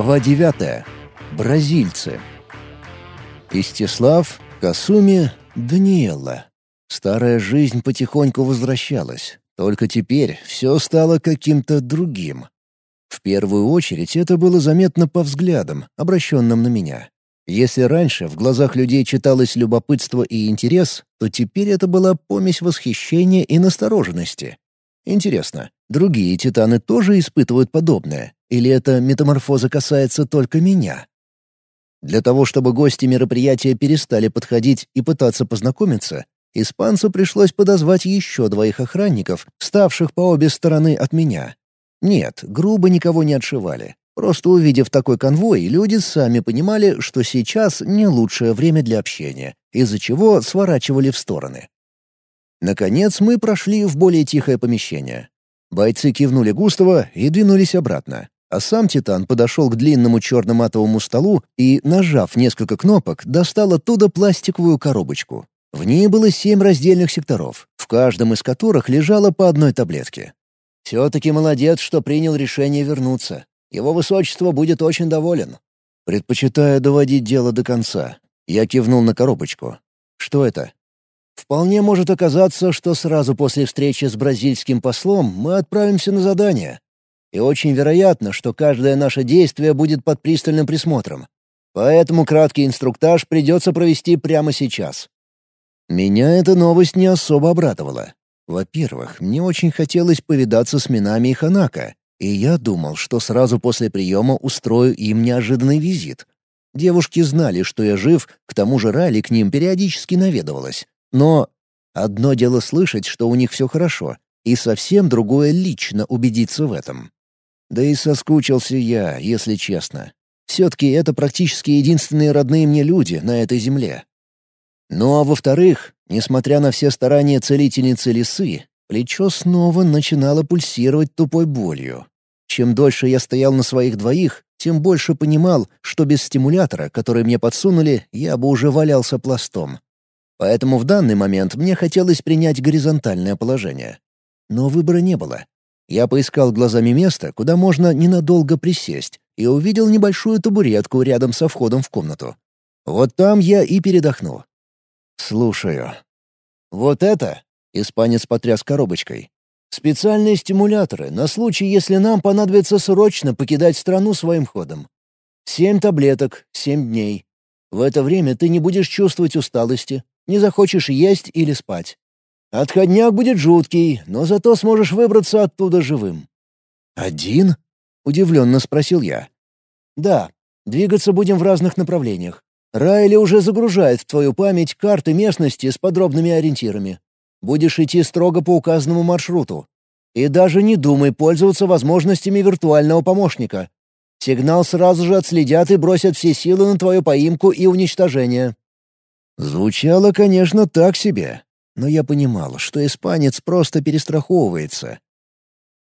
Глава 9. Бразильцы. Истислав, Касуми, Даниэлла. Старая жизнь потихоньку возвращалась. Только теперь все стало каким-то другим. В первую очередь это было заметно по взглядам, обращенным на меня. Если раньше в глазах людей читалось любопытство и интерес, то теперь это была помесь восхищения и настороженности. Интересно, другие титаны тоже испытывают подобное? Или эта метаморфоза касается только меня? Для того, чтобы гости мероприятия перестали подходить и пытаться познакомиться, испанцу пришлось подозвать еще двоих охранников, ставших по обе стороны от меня. Нет, грубо никого не отшивали. Просто увидев такой конвой, люди сами понимали, что сейчас не лучшее время для общения, из-за чего сворачивали в стороны. Наконец мы прошли в более тихое помещение. Бойцы кивнули Густава и двинулись обратно. А сам Титан подошел к длинному черно-матовому столу и, нажав несколько кнопок, достал оттуда пластиковую коробочку. В ней было семь раздельных секторов, в каждом из которых лежало по одной таблетке. «Все-таки молодец, что принял решение вернуться. Его высочество будет очень доволен». «Предпочитаю доводить дело до конца». Я кивнул на коробочку. «Что это?» «Вполне может оказаться, что сразу после встречи с бразильским послом мы отправимся на задание и очень вероятно, что каждое наше действие будет под пристальным присмотром. Поэтому краткий инструктаж придется провести прямо сейчас. Меня эта новость не особо обрадовала. Во-первых, мне очень хотелось повидаться с Минами и Ханака, и я думал, что сразу после приема устрою им неожиданный визит. Девушки знали, что я жив, к тому же Райли к ним периодически наведывалась. Но одно дело слышать, что у них все хорошо, и совсем другое — лично убедиться в этом. Да и соскучился я, если честно. Все-таки это практически единственные родные мне люди на этой земле. Ну а во-вторых, несмотря на все старания целительницы лисы, плечо снова начинало пульсировать тупой болью. Чем дольше я стоял на своих двоих, тем больше понимал, что без стимулятора, который мне подсунули, я бы уже валялся пластом. Поэтому в данный момент мне хотелось принять горизонтальное положение. Но выбора не было. Я поискал глазами место, куда можно ненадолго присесть, и увидел небольшую табуретку рядом со входом в комнату. Вот там я и передохну. «Слушаю». «Вот это?» — испанец потряс коробочкой. «Специальные стимуляторы на случай, если нам понадобится срочно покидать страну своим ходом. Семь таблеток, семь дней. В это время ты не будешь чувствовать усталости, не захочешь есть или спать. Отходняк будет жуткий, но зато сможешь выбраться оттуда живым». «Один?» — удивленно спросил я. «Да, двигаться будем в разных направлениях. Райли уже загружает в твою память карты местности с подробными ориентирами. Будешь идти строго по указанному маршруту. И даже не думай пользоваться возможностями виртуального помощника. Сигнал сразу же отследят и бросят все силы на твою поимку и уничтожение». Звучало, конечно, так себе, но я понимал, что испанец просто перестраховывается.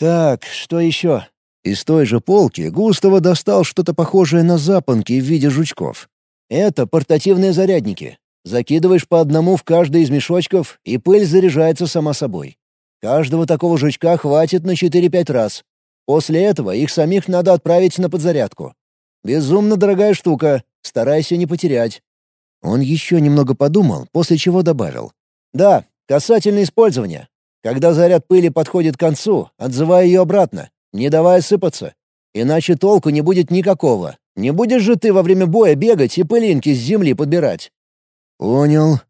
«Так, что еще?» Из той же полки Густаво достал что-то похожее на запонки в виде жучков. «Это портативные зарядники. Закидываешь по одному в каждый из мешочков, и пыль заряжается сама собой. Каждого такого жучка хватит на 4-5 раз. После этого их самих надо отправить на подзарядку. Безумно дорогая штука, старайся не потерять». Он еще немного подумал, после чего добавил. Да, касательно использования. Когда заряд пыли подходит к концу, отзывай ее обратно, не давая сыпаться. Иначе толку не будет никакого. Не будешь же ты во время боя бегать и пылинки с земли подбирать. Понял.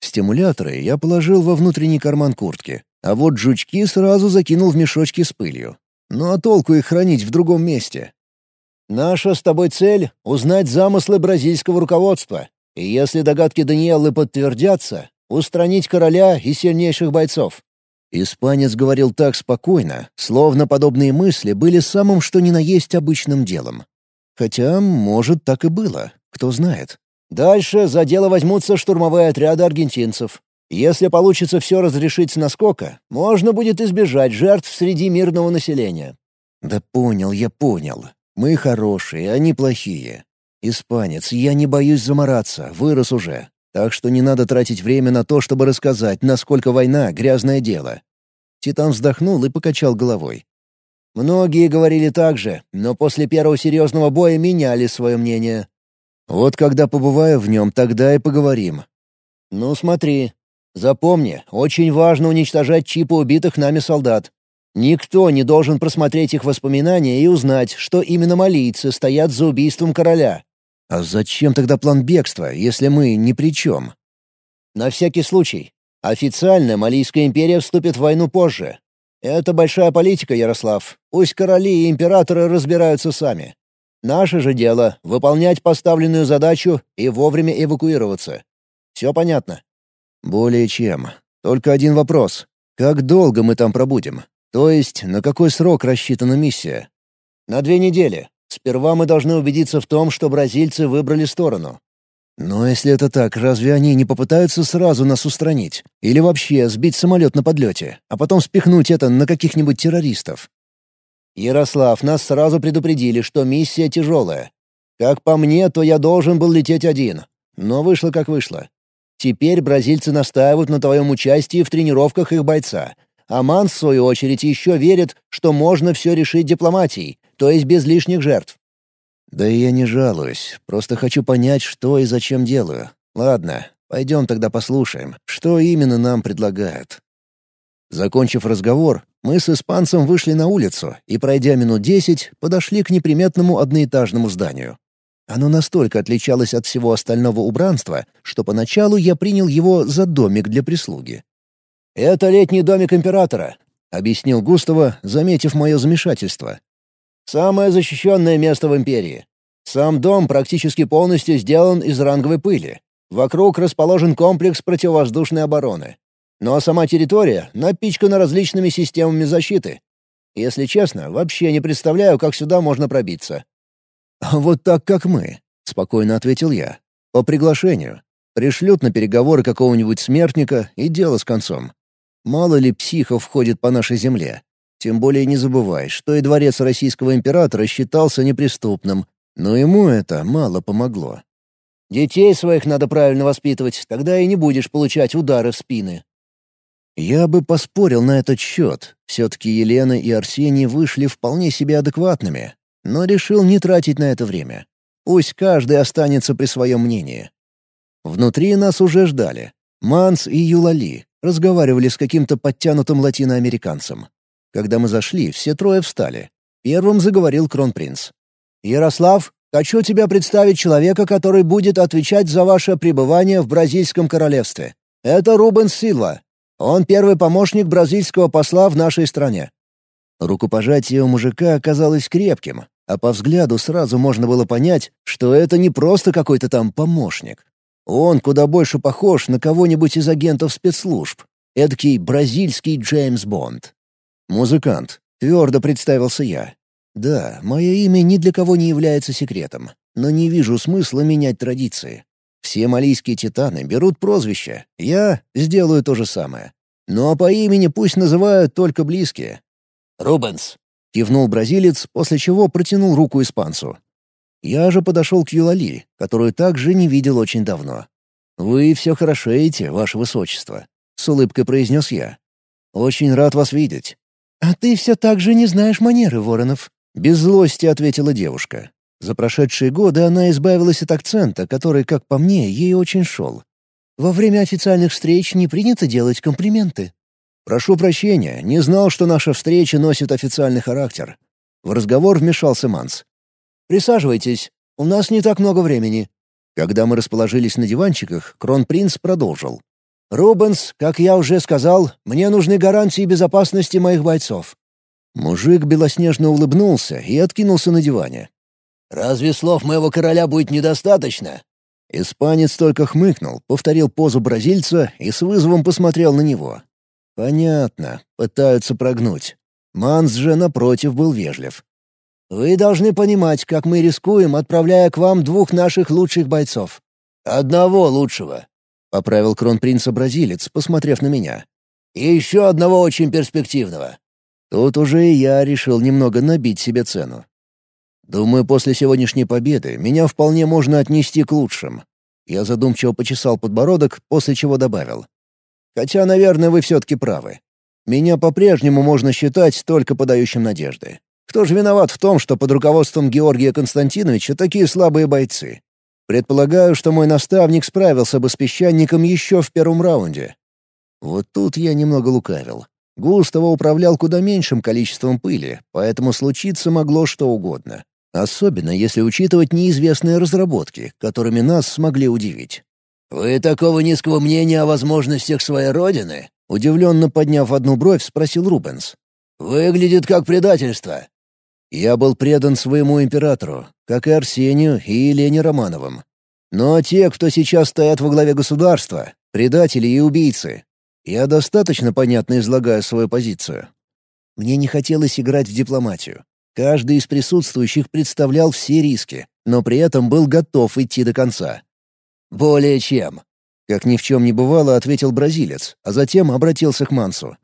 Стимуляторы я положил во внутренний карман куртки, а вот жучки сразу закинул в мешочки с пылью. Ну а толку их хранить в другом месте? Наша с тобой цель — узнать замыслы бразильского руководства. И если догадки Даниэллы подтвердятся, Устранить короля и сильнейших бойцов». Испанец говорил так спокойно, словно подобные мысли были самым что ни на есть обычным делом. Хотя, может, так и было, кто знает. Дальше за дело возьмутся штурмовые отряды аргентинцев. Если получится все разрешить с наскока, можно будет избежать жертв среди мирного населения. Да понял, я понял. Мы хорошие, они плохие. Испанец, я не боюсь замораться, вырос уже. Так что не надо тратить время на то, чтобы рассказать, насколько война — грязное дело. Титан вздохнул и покачал головой. Многие говорили так же, но после первого серьезного боя меняли свое мнение. Вот когда побываю в нем, тогда и поговорим. Ну смотри. Запомни, очень важно уничтожать чипы убитых нами солдат. Никто не должен просмотреть их воспоминания и узнать, что именно малийцы стоят за убийством короля. А зачем тогда план бегства, если мы ни при чем? На всякий случай. Официально Малийская империя вступит в войну позже. Это большая политика, Ярослав. Пусть короли и императоры разбираются сами. Наше же дело — выполнять поставленную задачу и вовремя эвакуироваться. Все понятно? Более чем. Только один вопрос. Как долго мы там пробудем? То есть, на какой срок рассчитана миссия? На две недели. Сперва мы должны убедиться в том, что бразильцы выбрали сторону. Но если это так, разве они не попытаются сразу нас устранить? Или вообще сбить самолет на подлете, а потом спихнуть это на каких-нибудь террористов? Ярослав, нас сразу предупредили, что миссия тяжелая. Как по мне, то я должен был лететь один. Но вышло как вышло. Теперь бразильцы настаивают на твоем участии в тренировках их бойца. А Ман, в свою очередь, еще верит, что можно все решить дипломатией, то есть без лишних жертв. Да и я не жалуюсь, просто хочу понять, что и зачем делаю. Ладно, пойдем тогда послушаем, что именно нам предлагают. Закончив разговор, мы с испанцем вышли на улицу и, пройдя минут десять, подошли к неприметному одноэтажному зданию. Оно настолько отличалось от всего остального убранства, что поначалу я принял его за домик для прислуги. «Это летний домик императора», — объяснил Густаво, заметив мое замешательство. Самое защищенное место в империи. Сам дом практически полностью сделан из ранговой пыли. Вокруг расположен комплекс противовоздушной обороны. Но сама территория напичкана различными системами защиты. Если честно, вообще не представляю, как сюда можно пробиться. «Вот так, как мы», — спокойно ответил я. «По приглашению. Пришлют на переговоры какого-нибудь смертника, и дело с концом. Мало ли психов входит по нашей земле. Тем более не забывай, что и дворец российского императора считался неприступным, но ему это мало помогло. «Детей своих надо правильно воспитывать, тогда и не будешь получать удары в спины». Я бы поспорил на этот счет. Все-таки Елена и Арсений вышли вполне себе адекватными, но решил не тратить на это время. Пусть каждый останется при своем мнении. Внутри нас уже ждали. Манс и Юлали разговаривали с каким-то подтянутым латиноамериканцем. Когда мы зашли, все трое встали. Первым заговорил кронпринц. «Ярослав, хочу тебя представить человека, который будет отвечать за ваше пребывание в Бразильском королевстве. Это Рубенс Силва. Он первый помощник бразильского посла в нашей стране». Рукопожатие у мужика оказалось крепким, а по взгляду сразу можно было понять, что это не просто какой-то там помощник. Он куда больше похож на кого-нибудь из агентов спецслужб. Эдакий бразильский Джеймс Бонд. «Музыкант», — твердо представился я. «Да, мое имя ни для кого не является секретом, но не вижу смысла менять традиции. Все малийские титаны берут прозвища, я сделаю то же самое. Ну а по имени пусть называют только близкие». «Рубенс», — кивнул бразилец, после чего протянул руку испанцу. Я же подошел к Юлали, которую также не видел очень давно. «Вы все хорошеете, ваше высочество», — с улыбкой произнес я. «Очень рад вас видеть. «А ты все так же не знаешь манеры, Воронов», — без злости ответила девушка. За прошедшие годы она избавилась от акцента, который, как по мне, ей очень шел. «Во время официальных встреч не принято делать комплименты». «Прошу прощения, не знал, что наша встреча носит официальный характер». В разговор вмешался Манс. «Присаживайтесь, у нас не так много времени». Когда мы расположились на диванчиках, кронпринц продолжил. «Рубенс, как я уже сказал, мне нужны гарантии безопасности моих бойцов». Мужик белоснежно улыбнулся и откинулся на диване. «Разве слов моего короля будет недостаточно?» Испанец только хмыкнул, повторил позу бразильца и с вызовом посмотрел на него. «Понятно, пытаются прогнуть. Манс же, напротив, был вежлив. «Вы должны понимать, как мы рискуем, отправляя к вам двух наших лучших бойцов». «Одного лучшего. — поправил кронпринца-бразилец, посмотрев на меня. «И еще одного очень перспективного». Тут уже и я решил немного набить себе цену. Думаю, после сегодняшней победы меня вполне можно отнести к лучшим. Я задумчиво почесал подбородок, после чего добавил. Хотя, наверное, вы все-таки правы. Меня по-прежнему можно считать только подающим надежды. Кто же виноват в том, что под руководством Георгия Константиновича такие слабые бойцы? Предполагаю, что мой наставник справился бы с песчаником еще в первом раунде. Вот тут я немного лукавил. Густаво управлял куда меньшим количеством пыли, поэтому случиться могло что угодно. Особенно если учитывать неизвестные разработки, которыми нас смогли удивить. «Вы такого низкого мнения о возможностях своей родины?» Удивленно подняв одну бровь, спросил Рубенс. «Выглядит как предательство». Я был предан своему императору, как и Арсению и Елене Романовым. Но те, кто сейчас стоят во главе государства, предатели и убийцы. Я достаточно понятно излагаю свою позицию. Мне не хотелось играть в дипломатию. Каждый из присутствующих представлял все риски, но при этом был готов идти до конца. «Более чем», — как ни в чем не бывало, ответил бразилец, а затем обратился к Мансу.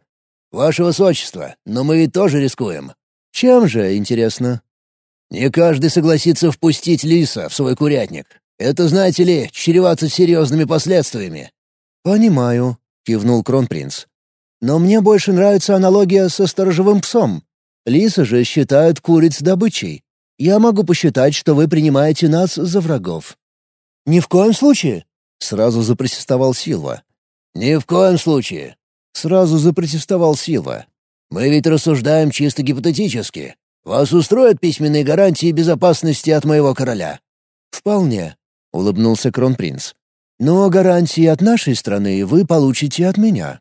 «Ваше высочество, но мы ведь тоже рискуем». «Чем же, интересно?» «Не каждый согласится впустить лиса в свой курятник. Это, знаете ли, чревато серьезными последствиями». «Понимаю», — кивнул кронпринц. «Но мне больше нравится аналогия со сторожевым псом. Лисы же считают куриц добычей. Я могу посчитать, что вы принимаете нас за врагов». «Ни в коем случае!» — сразу запротестовал Силва. «Ни в коем случае!» — сразу запротестовал Силва. «Мы ведь рассуждаем чисто гипотетически. Вас устроят письменные гарантии безопасности от моего короля?» «Вполне», — улыбнулся кронпринц. «Но гарантии от нашей страны вы получите от меня».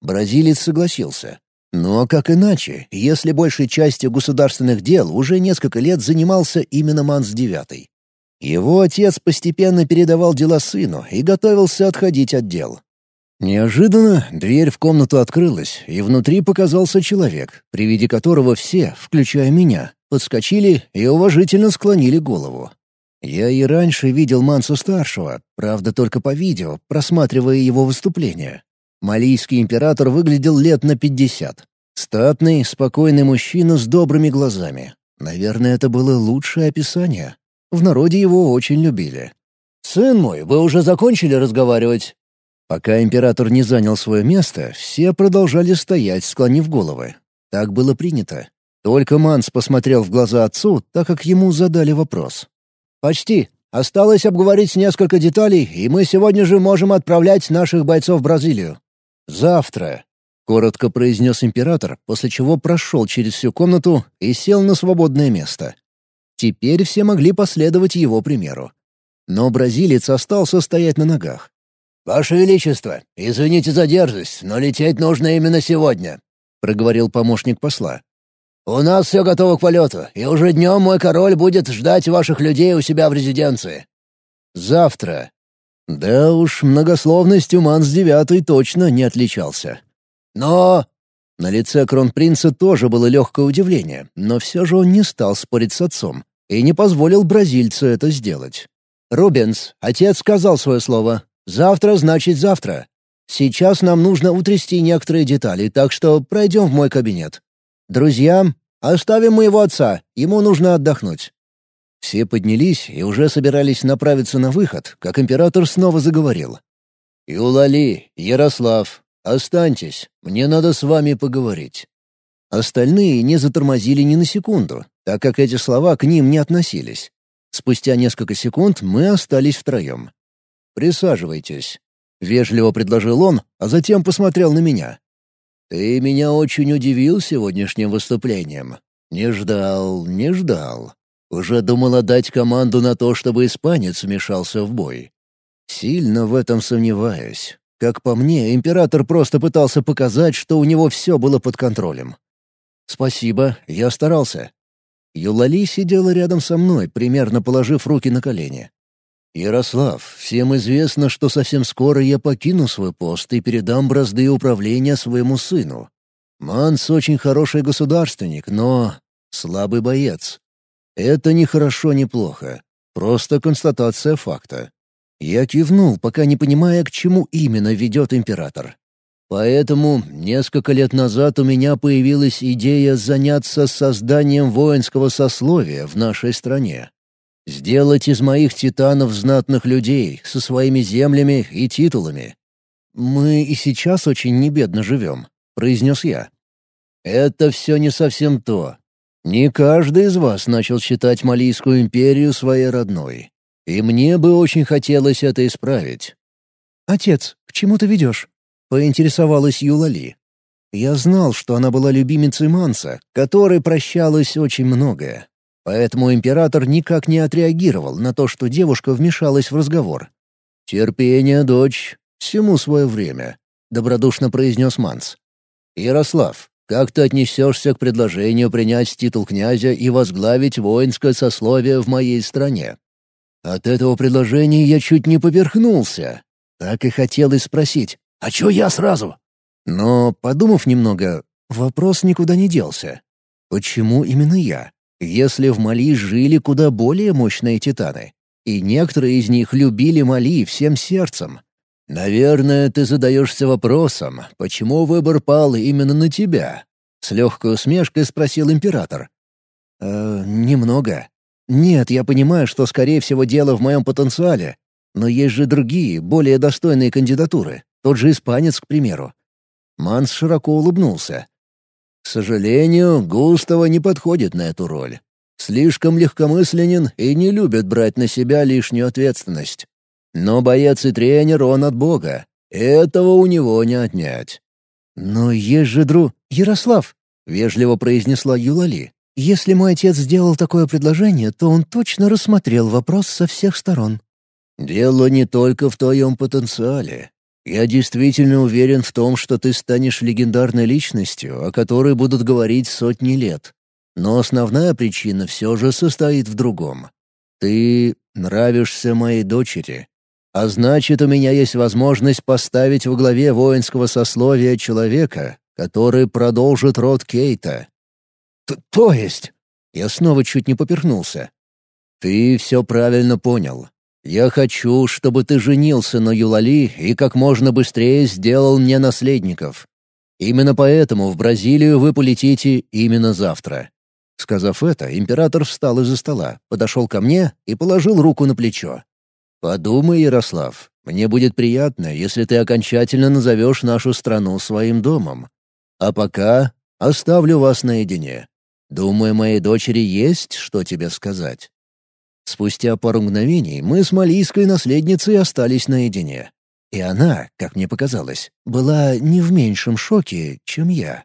Бразилец согласился. Но как иначе, если большей частью государственных дел уже несколько лет занимался именно Манс-9? Его отец постепенно передавал дела сыну и готовился отходить от дел. Неожиданно дверь в комнату открылась, и внутри показался человек, при виде которого все, включая меня, подскочили и уважительно склонили голову. Я и раньше видел Манса-старшего, правда только по видео, просматривая его выступления. Малийский император выглядел лет на пятьдесят. Статный, спокойный мужчина с добрыми глазами. Наверное, это было лучшее описание. В народе его очень любили. «Сын мой, вы уже закончили разговаривать?» Пока император не занял свое место, все продолжали стоять, склонив головы. Так было принято. Только Манс посмотрел в глаза отцу, так как ему задали вопрос. «Почти. Осталось обговорить несколько деталей, и мы сегодня же можем отправлять наших бойцов в Бразилию. «Завтра», — коротко произнес император, после чего прошел через всю комнату и сел на свободное место. Теперь все могли последовать его примеру. Но бразилец остался стоять на ногах. «Ваше Величество, извините за дерзость, но лететь нужно именно сегодня», — проговорил помощник посла. «У нас все готово к полету, и уже днем мой король будет ждать ваших людей у себя в резиденции». «Завтра», да уж, многословностью Манс девятый точно не отличался. Но... На лице кронпринца тоже было легкое удивление, но все же он не стал спорить с отцом и не позволил бразильцу это сделать. «Рубенс, отец сказал свое слово. Завтра значит завтра. Сейчас нам нужно утрясти некоторые детали, так что пройдем в мой кабинет. Друзья, оставим моего отца, ему нужно отдохнуть. Все поднялись и уже собирались направиться на выход, как император снова заговорил. «Юлали, Ярослав, останьтесь, мне надо с вами поговорить». Остальные не затормозили ни на секунду, так как эти слова к ним не относились. Спустя несколько секунд мы остались втроем. «Присаживайтесь», — вежливо предложил он, а затем посмотрел на меня. «Ты меня очень удивил сегодняшним выступлением. Не ждал, не ждал. Уже думал отдать команду на то, чтобы испанец вмешался в бой. Сильно в этом сомневаюсь. Как по мне, император просто пытался показать, что у него все было под контролем. «Спасибо, я старался». Юлали сидела рядом со мной, примерно положив руки на колени. «Ярослав, всем известно, что совсем скоро я покину свой пост и передам бразды управления своему сыну. Манс очень хороший государственник, но слабый боец. Это не хорошо, не плохо. Просто констатация факта. Я кивнул, пока не понимая, к чему именно ведет император. Поэтому несколько лет назад у меня появилась идея заняться созданием воинского сословия в нашей стране. Сделать из моих титанов знатных людей со своими землями и титулами. «Мы и сейчас очень небедно живем», — произнес я. «Это все не совсем то. Не каждый из вас начал считать Малийскую империю своей родной. И мне бы очень хотелось это исправить. «Отец, к чему ты ведешь?» — поинтересовалась Юлали. Я знал, что она была любимицей Манса, которой прощалось очень многое. Поэтому император никак не отреагировал на то, что девушка вмешалась в разговор. «Терпение, дочь, всему свое время», — добродушно произнес Манс. «Ярослав, как ты отнесешься к предложению принять титул князя и возглавить воинское сословие в моей стране?» От этого предложения я чуть не поперхнулся. Так и хотелось спросить, «А чё я сразу?» Но, подумав немного, вопрос никуда не делся. Почему именно я? Если в Мали жили куда более мощные титаны, и некоторые из них любили Мали всем сердцем. Наверное, ты задаешься вопросом, почему выбор пал именно на тебя? С легкой усмешкой спросил император. «Э, «Немного. Нет, я понимаю, что, скорее всего, дело в моем потенциале. Но есть же другие, более достойные кандидатуры. Тот же испанец, к примеру». Манс широко улыбнулся. К сожалению, Густава не подходит на эту роль. Слишком легкомысленен и не любит брать на себя лишнюю ответственность. Но боец и тренер он от Бога. Этого у него не отнять. «Но есть же дру... Ярослав!» — вежливо произнесла Юлали. «Если мой отец сделал такое предложение, то он точно рассмотрел вопрос со всех сторон». «Дело не только в твоем потенциале. Я действительно уверен в том, что ты станешь легендарной личностью, о которой будут говорить сотни лет. Но основная причина все же состоит в другом. Ты нравишься моей дочери. А значит, у меня есть возможность поставить во главе воинского сословия человека, который продолжит род Кейта. Т то есть? Я снова чуть не поперхнулся. Ты все правильно понял. Я хочу, чтобы ты женился на Юлали и как можно быстрее сделал мне наследников. Именно поэтому в Бразилию вы полетите именно завтра». Сказав это, император встал из-за стола, подошел ко мне и положил руку на плечо. «Подумай, Ярослав, мне будет приятно, если ты окончательно назовешь нашу страну своим домом. А пока оставлю вас наедине. Думаю, моей дочери есть что тебе сказать». Спустя пару мгновений мы с малийской наследницей остались наедине. И она, как мне показалось, была не в меньшем шоке, чем я.